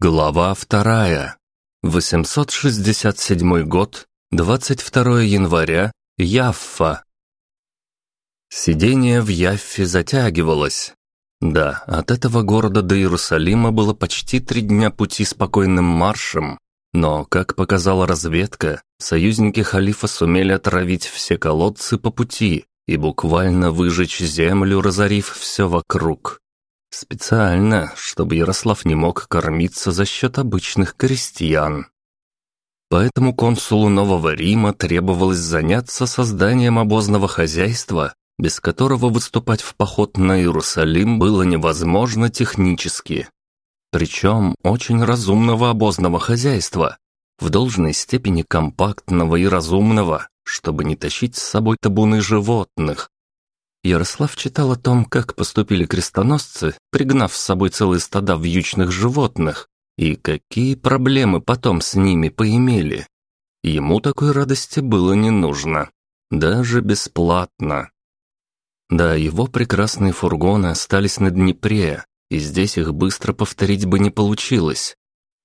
Глава вторая. 867 год, 22 января, Яффа. Сидение в Яффе затягивалось. Да, от этого города до Иерусалима было почти три дня пути спокойным маршем, но, как показала разведка, союзники халифа сумели отравить все колодцы по пути и буквально выжечь землю, разорив все вокруг. Специально, чтобы Ярослав не мог кормиться за счет обычных крестьян. Поэтому консулу Нового Рима требовалось заняться созданием обозного хозяйства, без которого выступать в поход на Иерусалим было невозможно технически. Причем очень разумного обозного хозяйства, в должной степени компактного и разумного, чтобы не тащить с собой табуны животных, Ярослав читал о том, как поступили крестоносцы, пригнав с собой целые стада вьючных животных, и какие проблемы потом с ними поимели. Ему такой радости было не нужно, даже бесплатно. Да, его прекрасные фургоны остались на Днепре, и здесь их быстро повторить бы не получилось.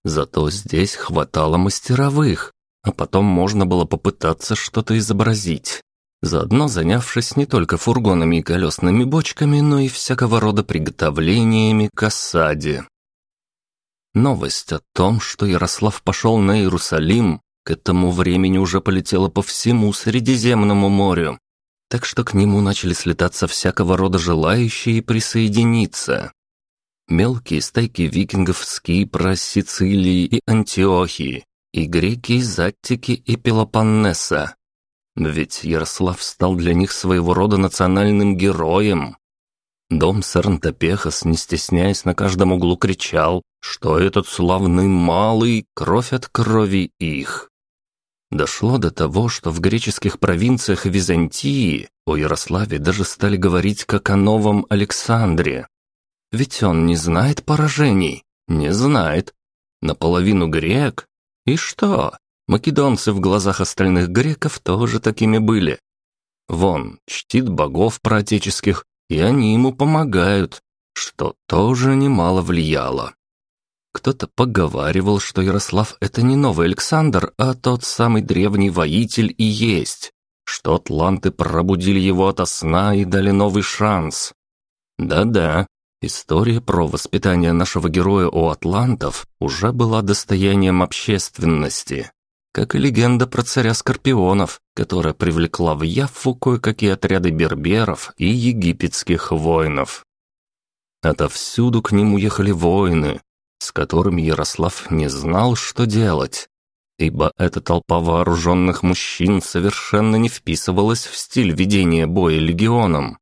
Зато здесь хватало мастеровых, а потом можно было попытаться что-то изобразить заодно занявшись не только фургонами и колесными бочками, но и всякого рода приготовлениями к осаде. Новость о том, что Ярослав пошел на Иерусалим, к этому времени уже полетела по всему Средиземному морю, так что к нему начали слетаться всякого рода желающие присоединиться. Мелкие стайки викингов с Кипра, Сицилии и Антиохии, и греки из Аттики и Пелопоннеса, ведь Ярослав стал для них своего рода национальным героем. Дом Сарнтопехас, не стесняясь, на каждом углу кричал, что этот славный малый — кровь от крови их. Дошло до того, что в греческих провинциях Византии о Ярославе даже стали говорить как о новом Александре. Ведь он не знает поражений, не знает. Наполовину грек. И что? Македонцы в глазах остальных греков тоже такими были. Вон, чтит богов праотеческих, и они ему помогают, что тоже немало влияло. Кто-то поговаривал, что Ярослав — это не новый Александр, а тот самый древний воитель и есть, что атланты пробудили его ото сна и дали новый шанс. Да-да, история про воспитание нашего героя у атлантов уже была достоянием общественности как и легенда про царя Скорпионов, которая привлекла в Яффу кое-какие отряды берберов и египетских воинов. Отовсюду к нему ехали воины, с которыми Ярослав не знал, что делать, ибо эта толпа вооруженных мужчин совершенно не вписывалась в стиль ведения боя легионом.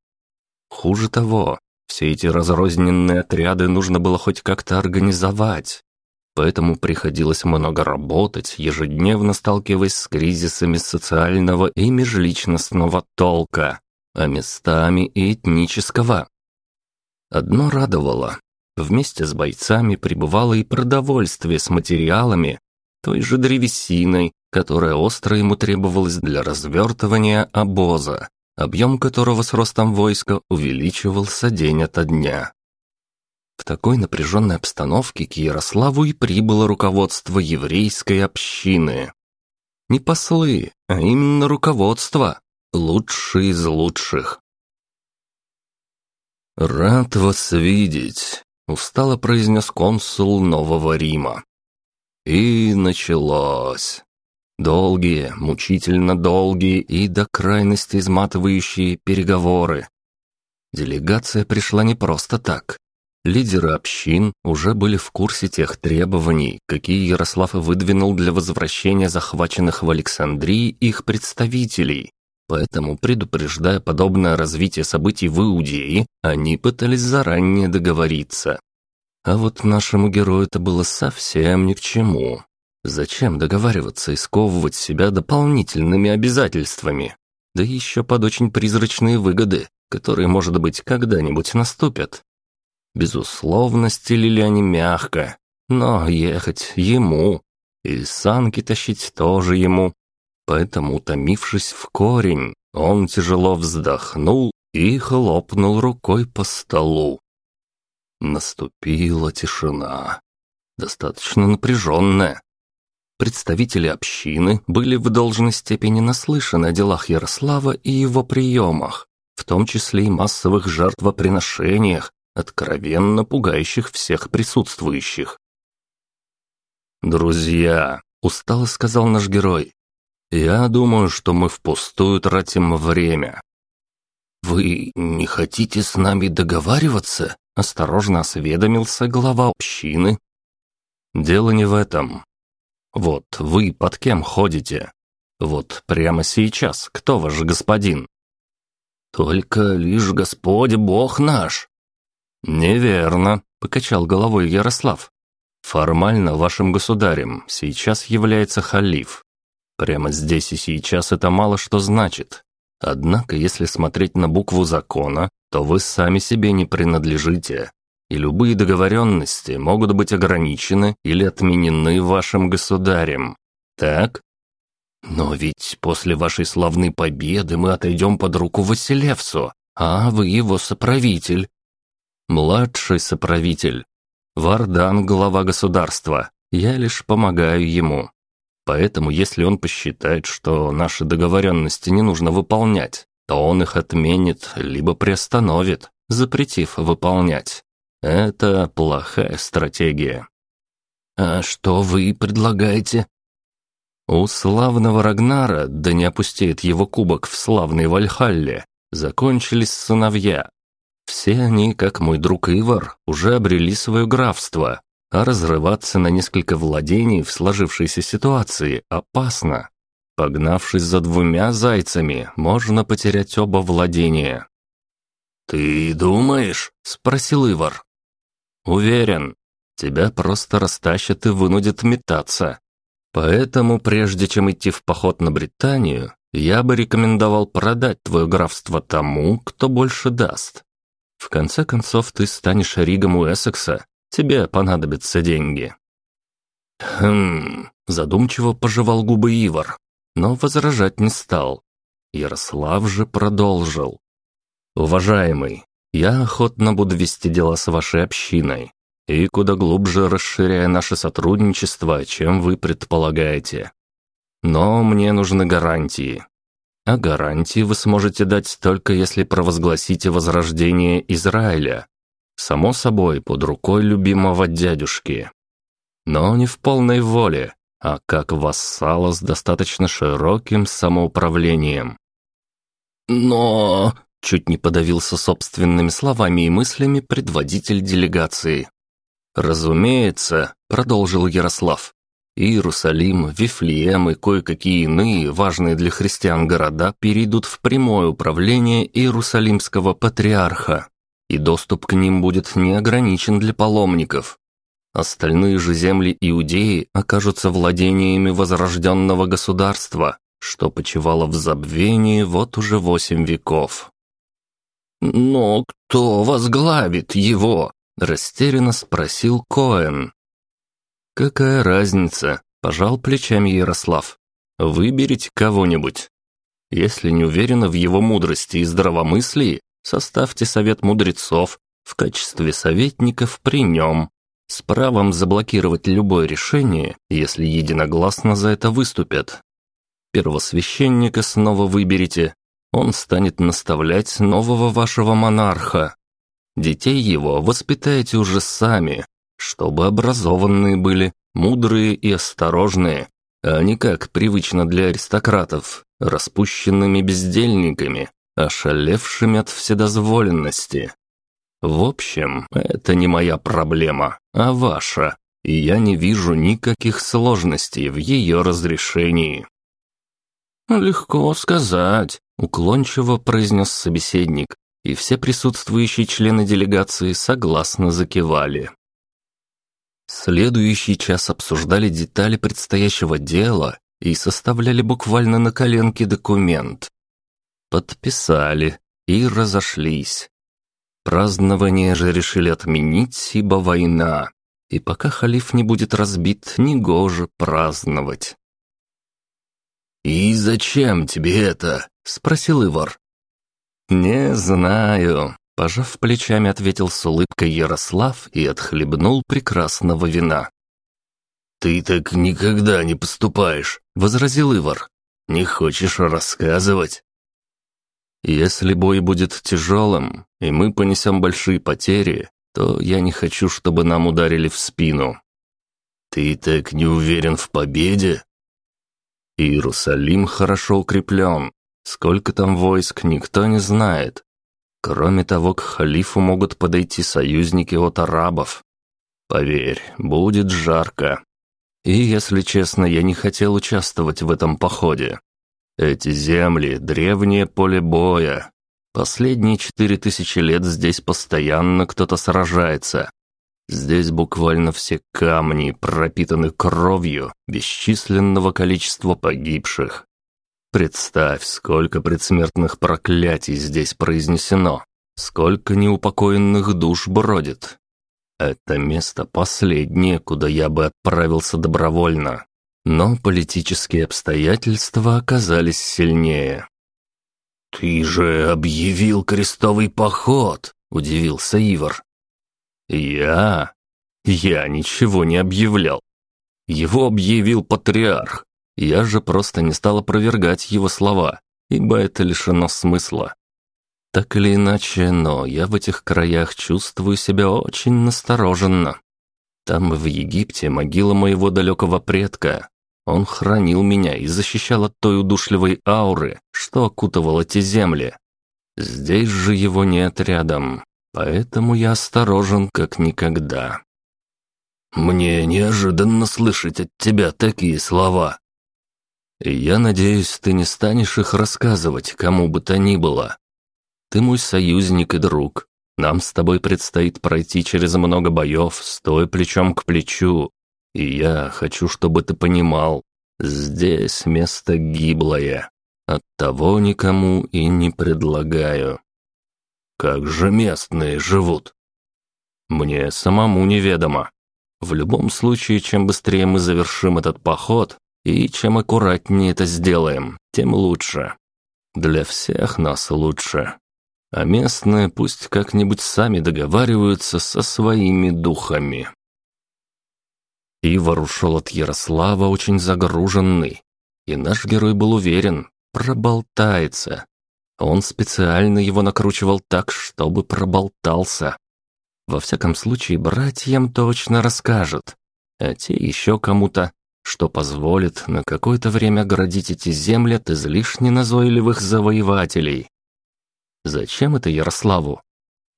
Хуже того, все эти разрозненные отряды нужно было хоть как-то организовать, поэтому приходилось много работать, ежедневно сталкиваясь с кризисами социального и межличностного толка, а местами и этнического. Одно радовало. Вместе с бойцами прибывало и продовольствие с материалами, той же древесиной, которая остро ему требовалась для развертывания обоза, объем которого с ростом войска увеличивался день ото дня. В такой напряженной обстановке к Ярославу и прибыло руководство еврейской общины. Не послы, а именно руководство, лучшие из лучших. «Рад вас видеть», — устало произнес консул Нового Рима. И началось. Долгие, мучительно долгие и до крайности изматывающие переговоры. Делегация пришла не просто так. Лидеры общин уже были в курсе тех требований, какие Ярослав выдвинул для возвращения захваченных в Александрии их представителей. Поэтому, предупреждая подобное развитие событий в Иудее, они пытались заранее договориться. А вот нашему герою это было совсем ни к чему. Зачем договариваться и сковывать себя дополнительными обязательствами? Да еще под очень призрачные выгоды, которые, может быть, когда-нибудь наступят. Безусловно, стелили они мягко, но ехать ему, и санки тащить тоже ему. Поэтому, утомившись в корень, он тяжело вздохнул и хлопнул рукой по столу. Наступила тишина. достаточно напряженная. Представители общины были в должной степени наслышаны о делах Ярослава и его приемах, в том числе и массовых жертвоприношениях, откровенно пугающих всех присутствующих. «Друзья», — устало сказал наш герой, — «я думаю, что мы впустую тратим время». «Вы не хотите с нами договариваться?» — осторожно осведомился глава общины. «Дело не в этом. Вот вы под кем ходите? Вот прямо сейчас кто ваш господин? Только лишь Господь Бог наш. Неверно, покачал головой Ярослав. Формально вашим государем сейчас является халиф. Прямо здесь и сейчас это мало что значит. Однако, если смотреть на букву закона, то вы сами себе не принадлежите и любые договоренности могут быть ограничены или отменены вашим государем. Так? Но ведь после вашей славной победы мы отойдем под руку Василевсу, а вы его соправитель. Младший соправитель. Вардан – глава государства. Я лишь помогаю ему. Поэтому, если он посчитает, что наши договоренности не нужно выполнять, то он их отменит, либо приостановит, запретив выполнять. Это плохая стратегия. А что вы предлагаете? У славного Рагнара, да не опустеет его кубок в славной Вальхалле, закончились сыновья. Все они, как мой друг Ивар, уже обрели свое графство, а разрываться на несколько владений в сложившейся ситуации опасно. Погнавшись за двумя зайцами, можно потерять оба владения. «Ты думаешь?» — спросил Ивар. Уверен, тебя просто растащат и вынудят метаться. Поэтому, прежде чем идти в поход на Британию, я бы рекомендовал продать твое графство тому, кто больше даст. В конце концов, ты станешь Ригом Уэссекса, тебе понадобятся деньги». «Хм...» – задумчиво пожевал губы Ивар, но возражать не стал. Ярослав же продолжил. «Уважаемый, я охотно буду вести дела с вашей общиной и куда глубже расширяя наше сотрудничество, чем вы предполагаете. Но мне нужны гарантии. А гарантии вы сможете дать только если провозгласите возрождение Израиля. Само собой, под рукой любимого дядюшки. Но не в полной воле, а как вассала с достаточно широким самоуправлением. «Но...» Чуть не подавился собственными словами и мыслями предводитель делегации. «Разумеется», — продолжил Ярослав, Иерусалим, Вифлеем и кое-какие иные важные для христиан города перейдут в прямое управление Иерусалимского патриарха, и доступ к ним будет не ограничен для паломников. Остальные же земли Иудеи окажутся владениями возрожденного государства, что почивало в забвении вот уже восемь веков. «Но кто возглавит его?» – растерянно спросил Коэн. «Какая разница?» – пожал плечами Ярослав. «Выберите кого-нибудь. Если не уверены в его мудрости и здравомыслии, составьте совет мудрецов в качестве советников при нем, с правом заблокировать любое решение, если единогласно за это выступят. Первосвященника снова выберите, он станет наставлять нового вашего монарха. Детей его воспитайте уже сами, чтобы образованные были, мудрые и осторожные, а не как привычно для аристократов, распущенными бездельниками, ошалевшими от вседозволенности. В общем, это не моя проблема, а ваша, и я не вижу никаких сложностей в ее разрешении. «Легко сказать», — уклончиво произнес собеседник, и все присутствующие члены делегации согласно закивали. Следующий час обсуждали детали предстоящего дела и составляли буквально на коленке документ. Подписали и разошлись. Празднование же решили отменить, ибо война, и пока халиф не будет разбит, негоже праздновать. «И зачем тебе это?» — спросил Ивар. «Не знаю», — пожав плечами, ответил с улыбкой Ярослав и отхлебнул прекрасного вина. «Ты так никогда не поступаешь», — возразил Ивар. «Не хочешь рассказывать?» «Если бой будет тяжелым, и мы понесем большие потери, то я не хочу, чтобы нам ударили в спину». «Ты так не уверен в победе?» «Иерусалим хорошо укреплен. Сколько там войск, никто не знает. Кроме того, к халифу могут подойти союзники от арабов. Поверь, будет жарко. И, если честно, я не хотел участвовать в этом походе. Эти земли — древнее поле боя. Последние четыре тысячи лет здесь постоянно кто-то сражается. Здесь буквально все камни пропитаны кровью бесчисленного количества погибших. Представь, сколько предсмертных проклятий здесь произнесено, сколько неупокоенных душ бродит. Это место последнее, куда я бы отправился добровольно. Но политические обстоятельства оказались сильнее. «Ты же объявил крестовый поход!» — удивился Ивар. «Я? Я ничего не объявлял. Его объявил патриарх. Я же просто не стал опровергать его слова, ибо это лишено смысла. Так или иначе, но я в этих краях чувствую себя очень настороженно. Там, в Египте, могила моего далекого предка. Он хранил меня и защищал от той удушливой ауры, что окутывал эти земли. Здесь же его нет рядом, поэтому я осторожен как никогда. «Мне неожиданно слышать от тебя такие слова». «Я надеюсь, ты не станешь их рассказывать кому бы то ни было», ты мой союзник и друг. Нам с тобой предстоит пройти через много боев, стоя плечом к плечу. И я хочу, чтобы ты понимал, здесь место гиблое. Оттого никому и не предлагаю. Как же местные живут? Мне самому неведомо. В любом случае, чем быстрее мы завершим этот поход, и чем аккуратнее это сделаем, тем лучше. Для всех нас лучше а местные пусть как-нибудь сами договариваются со своими духами. Ивар ушел от Ярослава очень загруженный, и наш герой был уверен, проболтается. Он специально его накручивал так, чтобы проболтался. Во всяком случае, братьям точно расскажет, а те еще кому-то, что позволит на какое-то время оградить эти земли от излишне назойливых завоевателей. Зачем это Ярославу?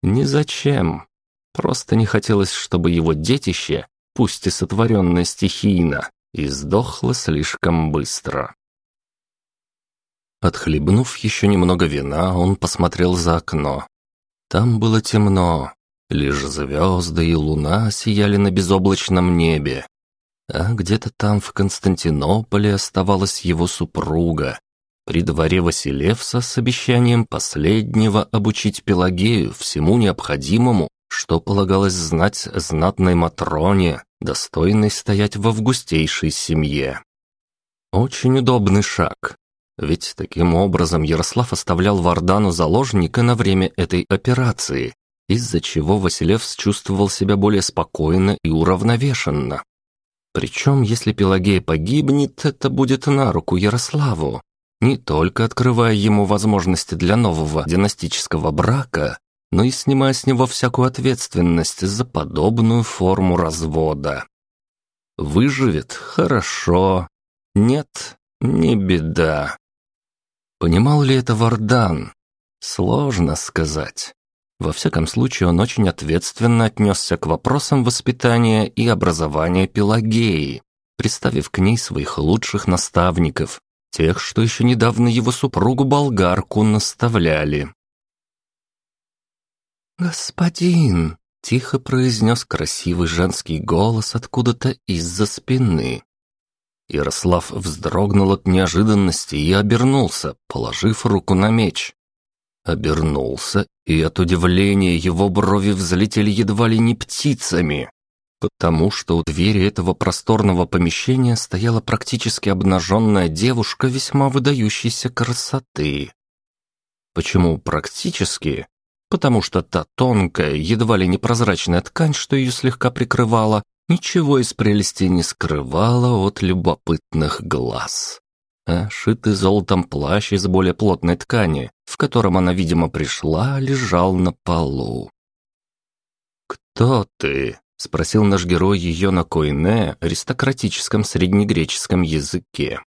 Не зачем. Просто не хотелось, чтобы его детище, пусть и сотворенное стихийно, издохло слишком быстро. Отхлебнув еще немного вина, он посмотрел за окно. Там было темно, лишь звезды и луна сияли на безоблачном небе. А где-то там в Константинополе оставалась его супруга, при дворе Василевса с обещанием последнего обучить Пелагею всему необходимому, что полагалось знать знатной Матроне, достойной стоять в августейшей семье. Очень удобный шаг, ведь таким образом Ярослав оставлял Вардану заложника на время этой операции, из-за чего Василевс чувствовал себя более спокойно и уравновешенно. Причем, если Пелагея погибнет, это будет на руку Ярославу, не только открывая ему возможности для нового династического брака, но и снимая с него всякую ответственность за подобную форму развода. Выживет – хорошо. Нет – не беда. Понимал ли это Вардан? Сложно сказать. Во всяком случае, он очень ответственно отнесся к вопросам воспитания и образования Пелагеи, представив к ней своих лучших наставников, тех, что еще недавно его супругу-болгарку наставляли. «Господин!» — тихо произнес красивый женский голос откуда-то из-за спины. Ярослав вздрогнул от неожиданности и обернулся, положив руку на меч. Обернулся, и от удивления его брови взлетели едва ли не птицами потому что у двери этого просторного помещения стояла практически обнаженная девушка весьма выдающейся красоты. Почему практически? Потому что та тонкая, едва ли непрозрачная ткань, что ее слегка прикрывала, ничего из прелести не скрывало от любопытных глаз. А шитый золотом плащ из более плотной ткани, в котором она, видимо, пришла, лежал на полу. «Кто ты?» — спросил наш герой ее на койне, аристократическом среднегреческом языке.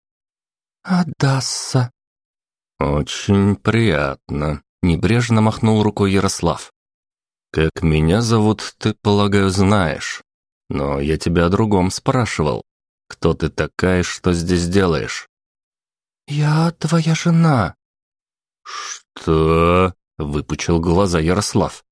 «Адасса». «Очень приятно», — небрежно махнул рукой Ярослав. «Как меня зовут, ты, полагаю, знаешь. Но я тебя о другом спрашивал. Кто ты такая, что здесь делаешь?» «Я твоя жена». «Что?» — выпучил глаза Ярослав.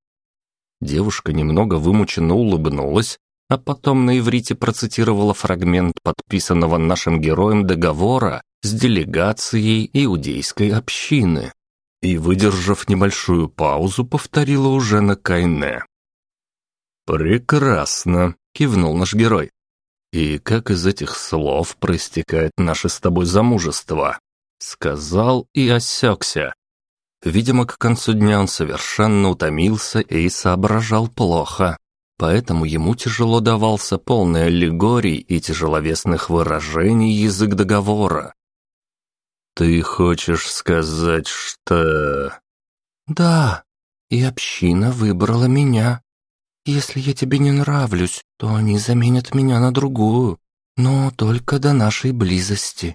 Девушка немного вымученно улыбнулась, а потом на иврите процитировала фрагмент подписанного нашим героем договора с делегацией иудейской общины и, выдержав небольшую паузу, повторила уже на Кайне. «Прекрасно», — кивнул наш герой. «И как из этих слов проистекает наше с тобой замужество?» Сказал и осекся. Видимо, к концу дня он совершенно утомился и соображал плохо. Поэтому ему тяжело давался полный аллегорий и тяжеловесных выражений язык договора. «Ты хочешь сказать, что...» «Да, и община выбрала меня. Если я тебе не нравлюсь, то они заменят меня на другую, но только до нашей близости».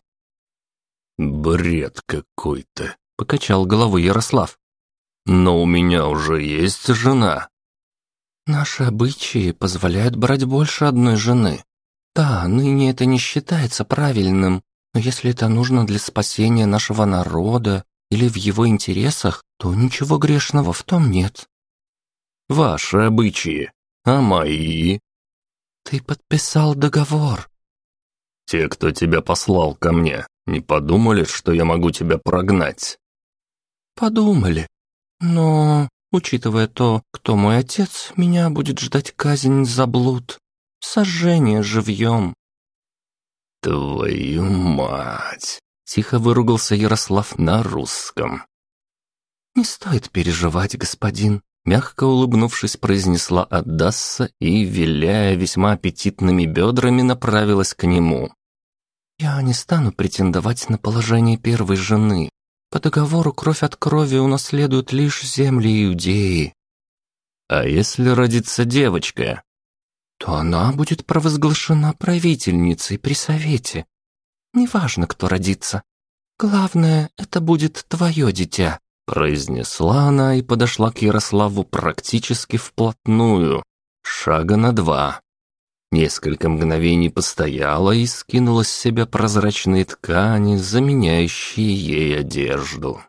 «Бред какой-то», — покачал головой Ярослав. «Но у меня уже есть жена». «Наши обычаи позволяют брать больше одной жены. Да, ныне это не считается правильным, но если это нужно для спасения нашего народа или в его интересах, то ничего грешного в том нет. Ваши обычаи, а мои? Ты подписал договор. Те, кто тебя послал ко мне, не подумали, что я могу тебя прогнать? Подумали. Но, учитывая то, кто мой отец, меня будет ждать казнь за блуд. Сожжение живьем. Твою мать! Тихо выругался Ярослав на русском. «Не стоит переживать, господин», Мягко улыбнувшись, произнесла Адасса и, виляя весьма аппетитными бедрами, направилась к нему. «Я не стану претендовать на положение первой жены. По договору кровь от крови унаследует лишь земли Иудеи». «А если родится девочка?» «То она будет провозглашена правительницей при совете. Неважно, кто родится. Главное, это будет твое дитя» произнесла она и подошла к Ярославу практически вплотную, шага на два. Несколько мгновений постояла и скинула с себя прозрачные ткани, заменяющие ей одежду.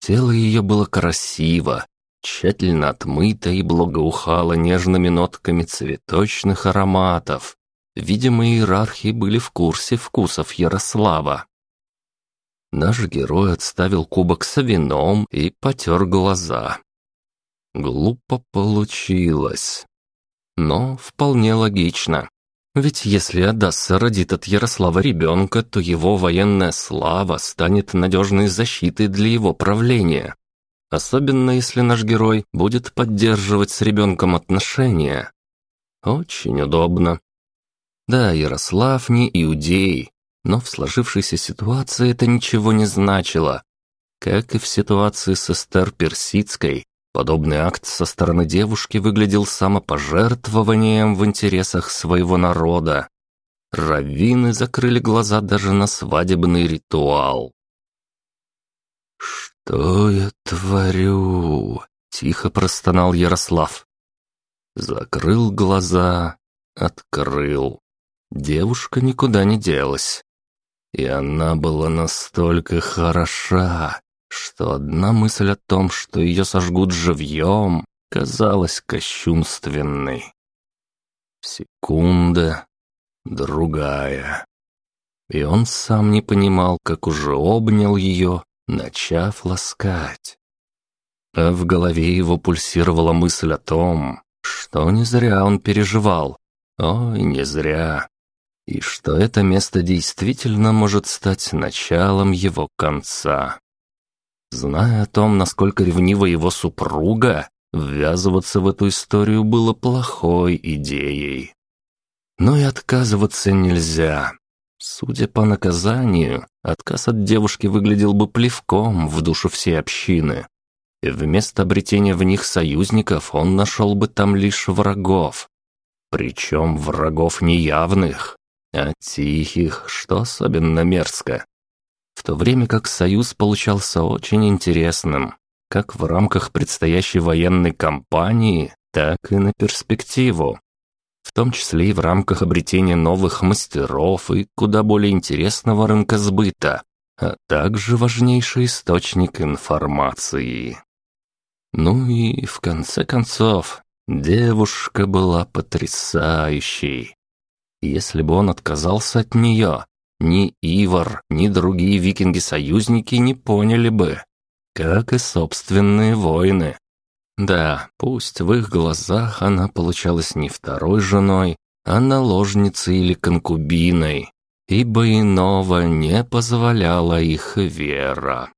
Тело ее было красиво, тщательно отмыто и благоухало нежными нотками цветочных ароматов. Видимо, иерархи были в курсе вкусов Ярослава. Наш герой отставил кубок с вином и потер глаза. Глупо получилось. Но вполне логично. Ведь если Адасса родит от Ярослава ребенка, то его военная слава станет надежной защитой для его правления. Особенно если наш герой будет поддерживать с ребенком отношения. Очень удобно. Да, Ярослав не иудей, но в сложившейся ситуации это ничего не значило. Как и в ситуации с Эстер Персидской, подобный акт со стороны девушки выглядел самопожертвованием в интересах своего народа. Раввины закрыли глаза даже на свадебный ритуал. «Что я творю?» — тихо простонал Ярослав. Закрыл глаза, открыл. Девушка никуда не делась. И она была настолько хороша, что одна мысль о том, что ее сожгут живьем, казалась кощунственной. Секунда, другая. И он сам не понимал, как уже обнял ее, начав ласкать. А в голове его пульсировала мысль о том, что не зря он переживал. Ой, не зря и что это место действительно может стать началом его конца. Зная о том, насколько ревнива его супруга, ввязываться в эту историю было плохой идеей. Но и отказываться нельзя. Судя по наказанию, отказ от девушки выглядел бы плевком в душу всей общины. И вместо обретения в них союзников он нашел бы там лишь врагов. Причем врагов не явных, а тихих, что особенно мерзко. То время как союз получался очень интересным, как в рамках предстоящей военной кампании, так и на перспективу в том числе и в рамках обретения новых мастеров и куда более интересного рынка сбыта, а также важнейший источник информации. Ну и, в конце концов, девушка была потрясающей. Если бы он отказался от нее, ни Ивар, ни другие викинги-союзники не поняли бы, как и собственные воины. Да, пусть в их глазах она получалась не второй женой, а наложницей или конкубиной, ибо иного не позволяла их вера.